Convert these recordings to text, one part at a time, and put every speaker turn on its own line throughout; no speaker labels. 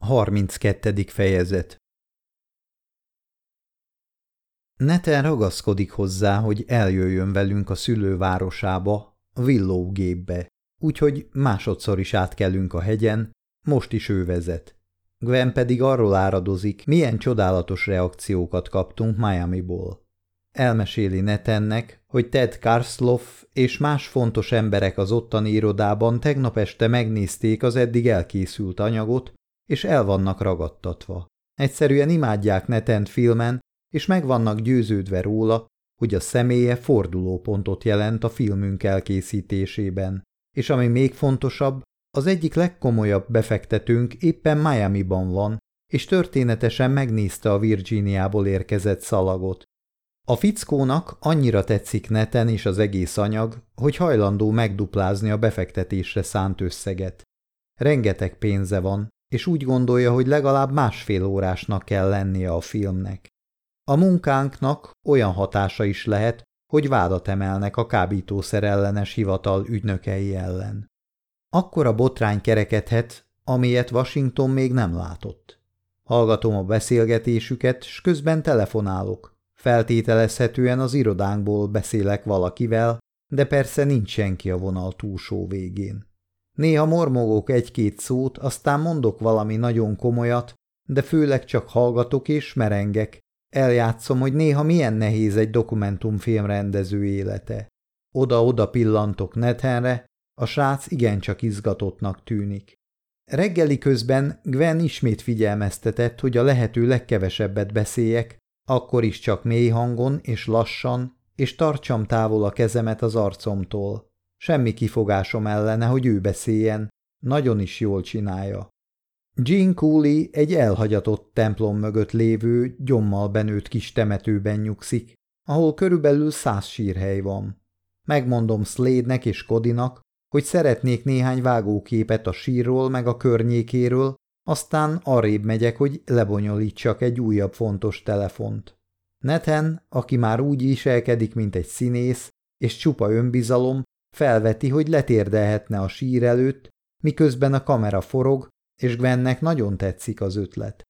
32. fejezet Neten ragaszkodik hozzá, hogy eljöjjön velünk a szülővárosába, Willowgépbe, úgyhogy másodszor is átkelünk a hegyen, most is ő vezet. Gwen pedig arról áradozik, milyen csodálatos reakciókat kaptunk Miami-ból. Elmeséli Netennek, hogy Ted Karsloff és más fontos emberek az ottani irodában tegnap este megnézték az eddig elkészült anyagot, és el vannak ragadtatva. Egyszerűen imádják Netent filmen, és meg vannak győződve róla, hogy a személye fordulópontot jelent a filmünk elkészítésében, és ami még fontosabb, az egyik legkomolyabb befektetőnk éppen Miami-ban van, és történetesen megnézte a Virginiából érkezett szalagot. A fickónak annyira tetszik neten és az egész anyag, hogy hajlandó megduplázni a befektetésre szánt összeget. Rengeteg pénze van, és úgy gondolja, hogy legalább másfél órásnak kell lennie a filmnek. A munkánknak olyan hatása is lehet, hogy vádat emelnek a kábítószer ellenes hivatal ügynökei ellen. Akkor a botrány kerekedhet, amilyet Washington még nem látott. Hallgatom a beszélgetésüket, s közben telefonálok. Feltételezhetően az irodánkból beszélek valakivel, de persze nincs senki a vonal túlsó végén. Néha mormogok egy-két szót, aztán mondok valami nagyon komolyat, de főleg csak hallgatok és merengek. Eljátszom, hogy néha milyen nehéz egy dokumentumfilm rendező élete. Oda-oda pillantok Nethenre, a srác igencsak izgatottnak tűnik. Reggeli közben Gwen ismét figyelmeztetett, hogy a lehető legkevesebbet beszéljek, akkor is csak mély hangon és lassan, és tartsam távol a kezemet az arcomtól. Semmi kifogásom ellene, hogy ő beszéljen, nagyon is jól csinálja. Jean Cooley egy elhagyatott templom mögött lévő, gyommal benőtt kis temetőben nyugszik, ahol körülbelül száz sírhely van. Megmondom Slade-nek és Kodinak, hogy szeretnék néhány vágóképet a sírról meg a környékéről, aztán arrébb megyek, hogy lebonyolítsak egy újabb fontos telefont. Nethen, aki már úgy viselkedik, mint egy színész, és csupa önbizalom, felveti, hogy letérdelhetne a sír előtt, miközben a kamera forog, és Gwennek nagyon tetszik az ötlet.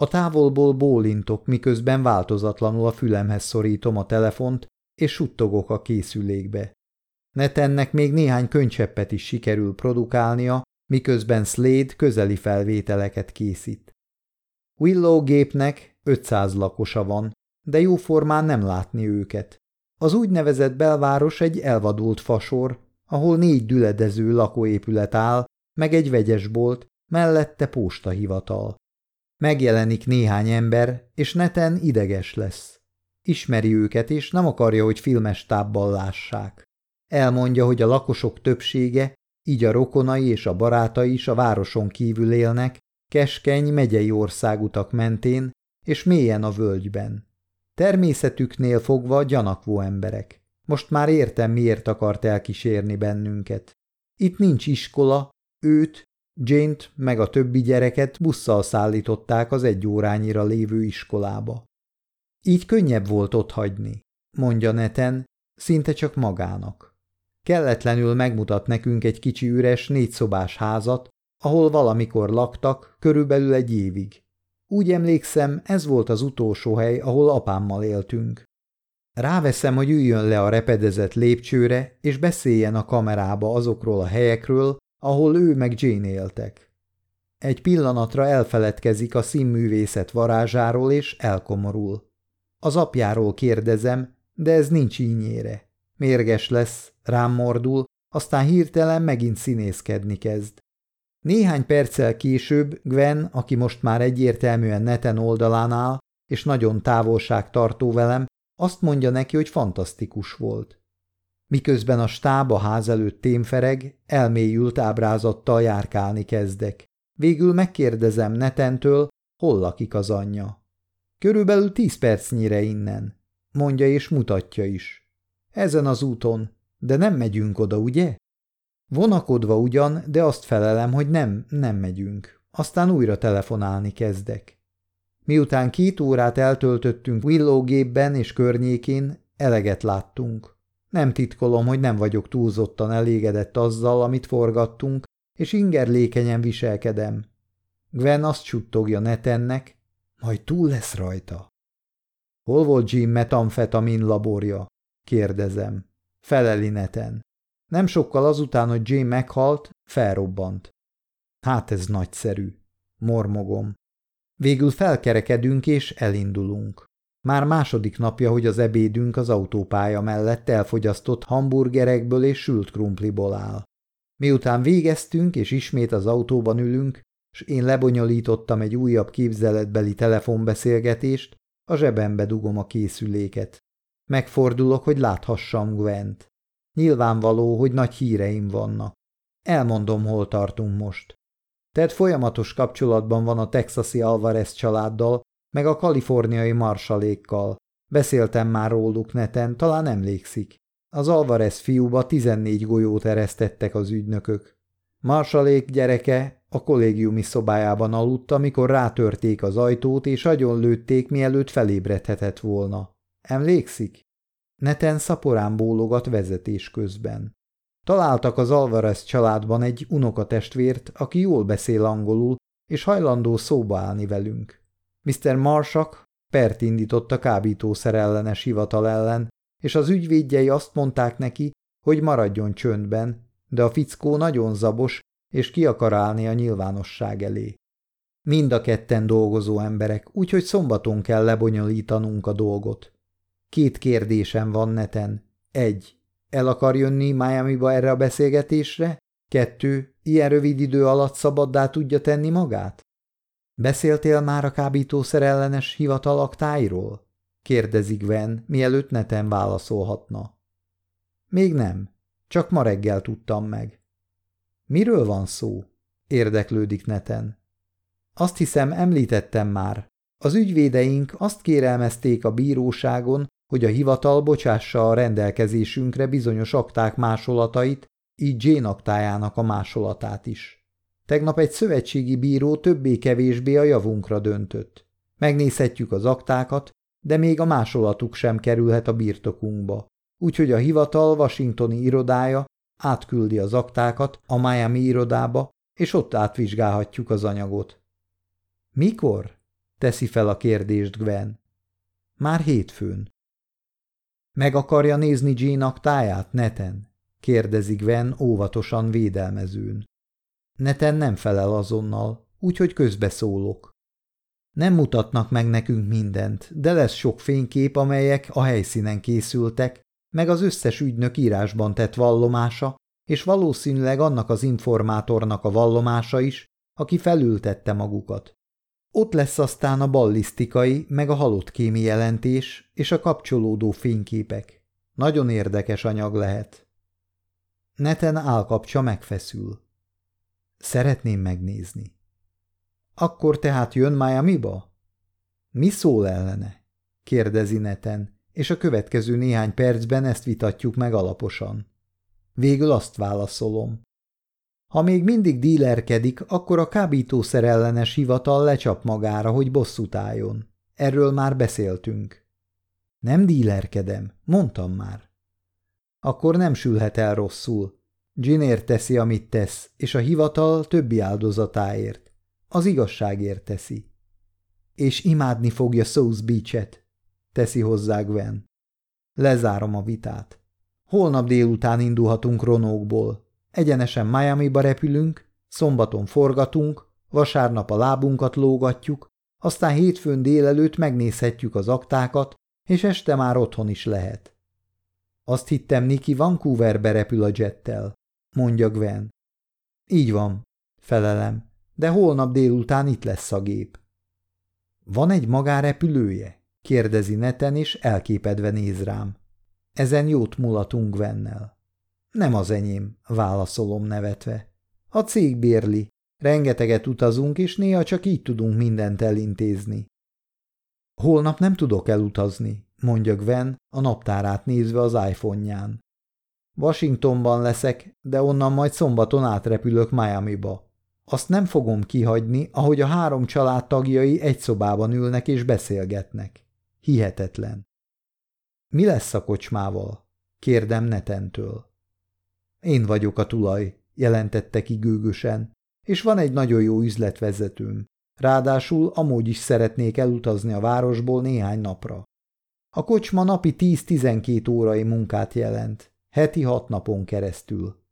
A távolból bólintok, miközben változatlanul a fülemhez szorítom a telefont, és suttogok a készülékbe. Netennek még néhány könycseppet is sikerül produkálnia, miközben Slade közeli felvételeket készít. Willow gépnek 500 lakosa van, de jóformán nem látni őket. Az úgynevezett belváros egy elvadult fasor, ahol négy düledező lakóépület áll, meg egy vegyesbolt, mellette postahivatal. Megjelenik néhány ember, és neten ideges lesz. Ismeri őket, és nem akarja, hogy filmes tábbal lássák. Elmondja, hogy a lakosok többsége, így a rokonai és a barátai is a városon kívül élnek, keskeny megyei országutak mentén, és mélyen a völgyben. Természetüknél fogva gyanakvó emberek. Most már értem, miért akart elkísérni bennünket. Itt nincs iskola, őt, Jane-t meg a többi gyereket busszal szállították az egy órányira lévő iskolába. Így könnyebb volt ott hagyni, mondja Neten, szinte csak magának. Kelletlenül megmutat nekünk egy kicsi üres négyszobás házat, ahol valamikor laktak, körülbelül egy évig. Úgy emlékszem, ez volt az utolsó hely, ahol apámmal éltünk. Ráveszem, hogy üljön le a repedezett lépcsőre, és beszéljen a kamerába azokról a helyekről, ahol ő meg Jane éltek. Egy pillanatra elfeledkezik a színművészet varázsáról, és elkomorul. Az apjáról kérdezem, de ez nincs ínyére. Mérges lesz, rám mordul, aztán hirtelen megint színészkedni kezd. Néhány perccel később Gwen, aki most már egyértelműen neten oldalán áll, és nagyon távolság tartó velem, azt mondja neki, hogy fantasztikus volt. Miközben a stáb a ház előtt témfereg, elmélyült ábrázattal járkálni kezdek. Végül megkérdezem Netentől, hol lakik az anyja. Körülbelül tíz percnyire innen, mondja és mutatja is. Ezen az úton, de nem megyünk oda, ugye? Vonakodva ugyan, de azt felelem, hogy nem, nem megyünk. Aztán újra telefonálni kezdek. Miután két órát eltöltöttünk Willow gépben és környékén, eleget láttunk. Nem titkolom, hogy nem vagyok túlzottan elégedett azzal, amit forgattunk, és ingerlékenyen viselkedem. Gwen azt csuttogja Netennek, majd túl lesz rajta. Hol volt Jim metamfetamin laborja? kérdezem. Feleli Neten. Nem sokkal azután, hogy Jim meghalt, felrobbant. Hát ez nagyszerű, mormogom. Végül felkerekedünk és elindulunk. Már második napja, hogy az ebédünk az autópálya mellett elfogyasztott hamburgerekből és sült krumpliból áll. Miután végeztünk, és ismét az autóban ülünk, s én lebonyolítottam egy újabb képzeletbeli telefonbeszélgetést, a zsebembe dugom a készüléket. Megfordulok, hogy láthassam Gwent. Nyilvánvaló, hogy nagy híreim vannak. Elmondom, hol tartunk most. Ted folyamatos kapcsolatban van a texasi Alvarez családdal, meg a kaliforniai marsalékkal. Beszéltem már róluk neten, talán emlékszik. Az Alvarez fiúba 14 golyót eresztettek az ügynökök. Marsalék gyereke a kollégiumi szobájában aludt, amikor rátörték az ajtót, és agyon lőtték, mielőtt felébredhetett volna. Emlékszik? Neten szaporán bólogat vezetés közben. Találtak az Alvarez családban egy unokatestvért, aki jól beszél angolul, és hajlandó szóba állni velünk. Mr. Marsak pert indított a kábítószer ellenes hivatal ellen, és az ügyvédjei azt mondták neki, hogy maradjon csöndben, de a fickó nagyon zabos, és ki akar állni a nyilvánosság elé. Mind a ketten dolgozó emberek, úgyhogy szombaton kell lebonyolítanunk a dolgot. Két kérdésem van neten. Egy. El akar jönni Miami-ba erre a beszélgetésre? Kettő. Ilyen rövid idő alatt szabaddá tudja tenni magát? Beszéltél már a kábítószer ellenes hivatal aktáiról? Kérdezi Gwen, mielőtt neten válaszolhatna. Még nem. Csak ma reggel tudtam meg. Miről van szó? Érdeklődik neten. Azt hiszem, említettem már. Az ügyvédeink azt kérelmezték a bíróságon, hogy a hivatal bocsássa a rendelkezésünkre bizonyos akták másolatait, így Jane aktájának a másolatát is. Tegnap egy szövetségi bíró többé-kevésbé a javunkra döntött. Megnézhetjük az aktákat, de még a másolatuk sem kerülhet a birtokunkba. Úgyhogy a hivatal washingtoni irodája átküldi az aktákat a Miami irodába, és ott átvizsgálhatjuk az anyagot. Mikor? teszi fel a kérdést Gwen. Már hétfőn. Meg akarja nézni Jean aktáját neten? kérdezi Gwen óvatosan védelmezőn. Neten nem felel azonnal, úgyhogy közbeszólok. Nem mutatnak meg nekünk mindent, de lesz sok fénykép, amelyek a helyszínen készültek, meg az összes ügynök írásban tett vallomása, és valószínűleg annak az informátornak a vallomása is, aki felültette magukat. Ott lesz aztán a ballisztikai, meg a halott kémi jelentés és a kapcsolódó fényképek. Nagyon érdekes anyag lehet. Neten állkapcsa megfeszül. Szeretném megnézni. Akkor tehát jön Miami-ba? Mi szól ellene? kérdezi Neten, és a következő néhány percben ezt vitatjuk meg alaposan. Végül azt válaszolom. Ha még mindig dílerkedik, akkor a kábítószer ellenes hivatal lecsap magára, hogy bosszút álljon. Erről már beszéltünk. Nem dílerkedem, mondtam már. Akkor nem sülhet el rosszul. Ginért teszi, amit tesz, és a hivatal többi áldozatáért. Az igazságért teszi. És imádni fogja South Beach-et, teszi hozzá Gwen. Lezárom a vitát. Holnap délután indulhatunk Ronókból. Egyenesen Miami-ba repülünk, szombaton forgatunk, vasárnap a lábunkat lógatjuk, aztán hétfőn délelőtt megnézhetjük az aktákat, és este már otthon is lehet. Azt hittem, Niki Vancouverbe repül a jettel, mondja Gwen. Így van, felelem, de holnap délután itt lesz a gép. Van egy magárepülője? kérdezi neten, és elképedve néz rám. Ezen jót mulatunk Vennel. Nem az enyém, válaszolom nevetve. A cég bérli. Rengeteget utazunk, és néha csak így tudunk mindent elintézni. Holnap nem tudok elutazni, mondja Gwen, a naptárát nézve az iPhone-ján. Washingtonban leszek, de onnan majd szombaton átrepülök Miami-ba. Azt nem fogom kihagyni, ahogy a három család tagjai egy szobában ülnek és beszélgetnek. Hihetetlen. Mi lesz a kocsmával? Kérdem Netentől. Én vagyok a tulaj, jelentette ki gőgösen. és van egy nagyon jó üzletvezetőm. Ráadásul amúgy is szeretnék elutazni a városból néhány napra. A kocsma napi 10-12 órai munkát jelent, heti hat napon keresztül.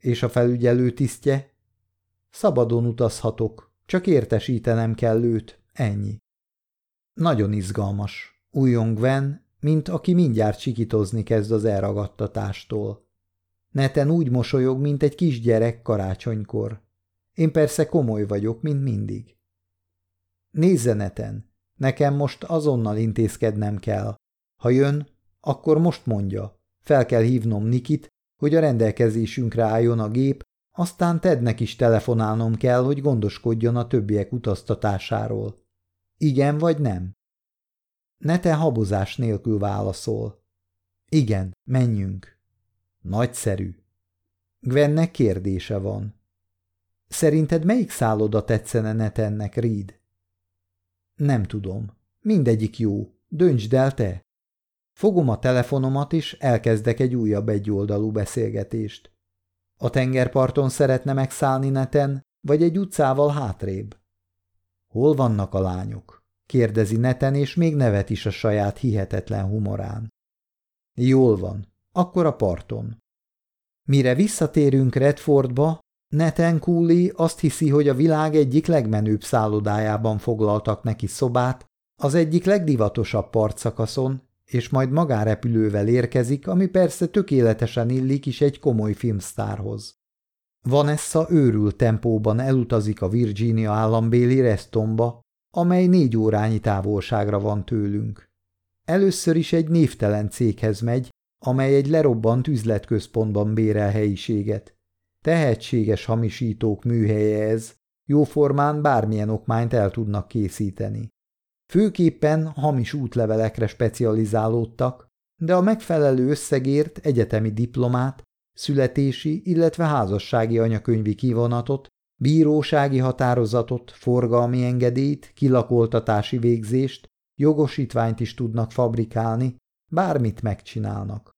És a felügyelő tisztje? Szabadon utazhatok, csak értesítenem kell őt, ennyi. Nagyon izgalmas, újjong Gwen, mint aki mindjárt sikitozni kezd az elragadtatástól. Neten úgy mosolyog, mint egy kisgyerek karácsonykor. Én persze komoly vagyok, mint mindig. Nézze neten, nekem most azonnal intézkednem kell. Ha jön, akkor most mondja. Fel kell hívnom Nikit, hogy a rendelkezésünkre álljon a gép, aztán Tednek is telefonálnom kell, hogy gondoskodjon a többiek utaztatásáról. Igen vagy nem? Nete habozás nélkül válaszol. Igen, menjünk. Nagyszerű. Gwennek kérdése van. Szerinted melyik szálloda tetszene Netennek, Reed? Nem tudom. Mindegyik jó. Döntsd el te. Fogom a telefonomat, és elkezdek egy újabb egyoldalú beszélgetést. A tengerparton szeretne megszállni neten, vagy egy utcával hátrébb? Hol vannak a lányok? kérdezi neten, és még nevet is a saját hihetetlen humorán. Jól van, akkor a parton. Mire visszatérünk Redfordba, Neten Cooley azt hiszi, hogy a világ egyik legmenőbb szállodájában foglaltak neki szobát, az egyik legdivatosabb partszakaszon, és majd magárepülővel érkezik, ami persze tökéletesen illik is egy komoly filmsztárhoz. Vanessa őrült tempóban elutazik a Virginia állambéli Restonba, amely négy órányi távolságra van tőlünk. Először is egy névtelen céghez megy, amely egy lerobbant üzletközpontban bérel helyiséget. Tehetséges hamisítók műhelye ez, jóformán bármilyen okmányt el tudnak készíteni. Főképpen hamis útlevelekre specializálódtak, de a megfelelő összegért egyetemi diplomát, születési, illetve házassági anyakönyvi kivonatot, bírósági határozatot, forgalmi engedélyt, kilakoltatási végzést, jogosítványt is tudnak fabrikálni, bármit megcsinálnak.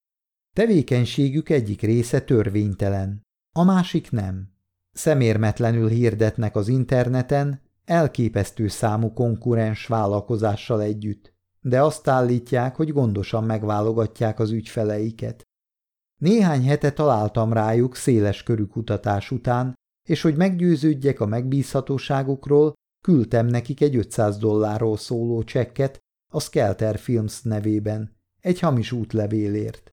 Tevékenységük egyik része törvénytelen, a másik nem. Szemérmetlenül hirdetnek az interneten, elképesztő számú konkurens vállalkozással együtt, de azt állítják, hogy gondosan megválogatják az ügyfeleiket. Néhány hete találtam rájuk széles körű kutatás után, és hogy meggyőződjek a megbízhatóságukról, küldtem nekik egy 500 dollárról szóló csekket a Skelter Films nevében, egy hamis útlevélért.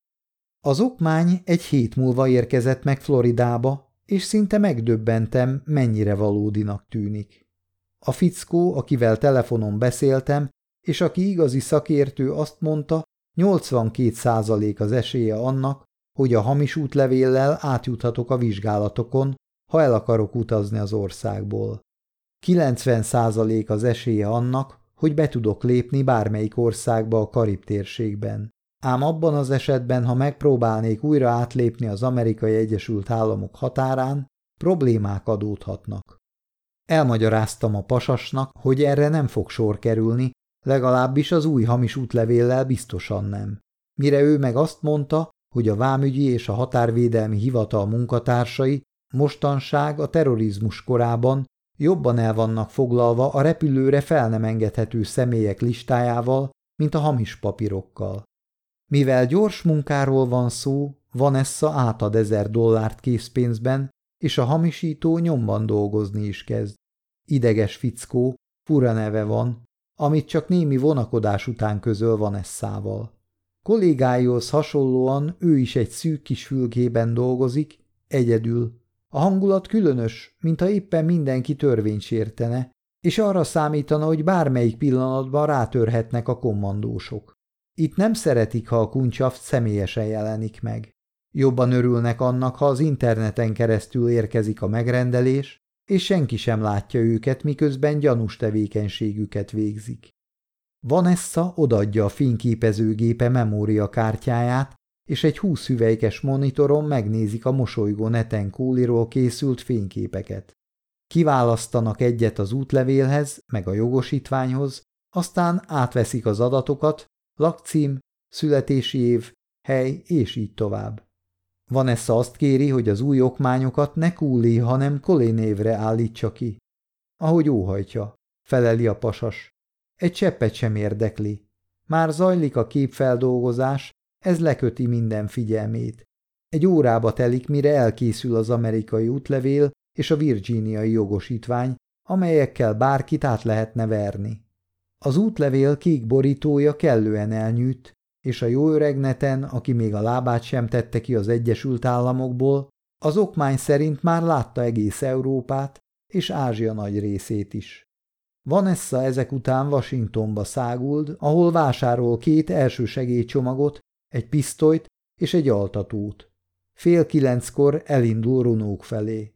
Az okmány egy hét múlva érkezett meg Floridába, és szinte megdöbbentem, mennyire valódinak tűnik. A fickó, akivel telefonon beszéltem, és aki igazi szakértő azt mondta, 82 százalék az esélye annak, hogy a hamis útlevéllel átjuthatok a vizsgálatokon, ha el akarok utazni az országból. 90 százalék az esélye annak, hogy be tudok lépni bármelyik országba a Karib térségben. Ám abban az esetben, ha megpróbálnék újra átlépni az Amerikai Egyesült Államok határán, problémák adódhatnak. Elmagyaráztam a pasasnak, hogy erre nem fog sor kerülni, legalábbis az új hamis útlevéllel biztosan nem. Mire ő meg azt mondta, hogy a vámügyi és a határvédelmi hivatal munkatársai mostanság a terrorizmus korában jobban el vannak foglalva a repülőre fel nem engedhető személyek listájával, mint a hamis papírokkal. Mivel gyors munkáról van szó, Vanessa átad ezer dollárt készpénzben, és a hamisító nyomban dolgozni is kezd. Ideges fickó, fura neve van, amit csak némi vonakodás után közöl Vanessával. Kollégáihoz hasonlóan ő is egy szűk kis fülkében dolgozik, egyedül. A hangulat különös, mintha éppen mindenki törvényt sértene, és arra számítana, hogy bármelyik pillanatban rátörhetnek a kommandósok. Itt nem szeretik, ha a kuncsaft személyesen jelenik meg. Jobban örülnek annak, ha az interneten keresztül érkezik a megrendelés, és senki sem látja őket, miközben gyanús tevékenységüket végzik. Vanessa odadja a fényképezőgépe memóriakártyáját, és egy húsz hüvelykes monitoron megnézik a mosolygó neten kúliról készült fényképeket. Kiválasztanak egyet az útlevélhez, meg a jogosítványhoz, aztán átveszik az adatokat, lakcím, születési év, hely és így tovább. Vanessa azt kéri, hogy az új okmányokat ne Kúli, hanem Kolé névre állítsa ki. Ahogy óhajtja, feleli a pasas. Egy cseppet sem érdekli. Már zajlik a képfeldolgozás, ez leköti minden figyelmét. Egy órába telik, mire elkészül az amerikai útlevél és a virginiai jogosítvány, amelyekkel bárkit át lehetne verni. Az útlevél kék borítója kellően elnyűjt, és a jó öreg neten, aki még a lábát sem tette ki az Egyesült Államokból, az okmány szerint már látta egész Európát és Ázsia nagy részét is. Vanessa ezek után Washingtonba száguld, ahol vásárol két segélycsomagot, egy pisztolyt és egy altatót. Fél kilenckor elindul Ronók felé.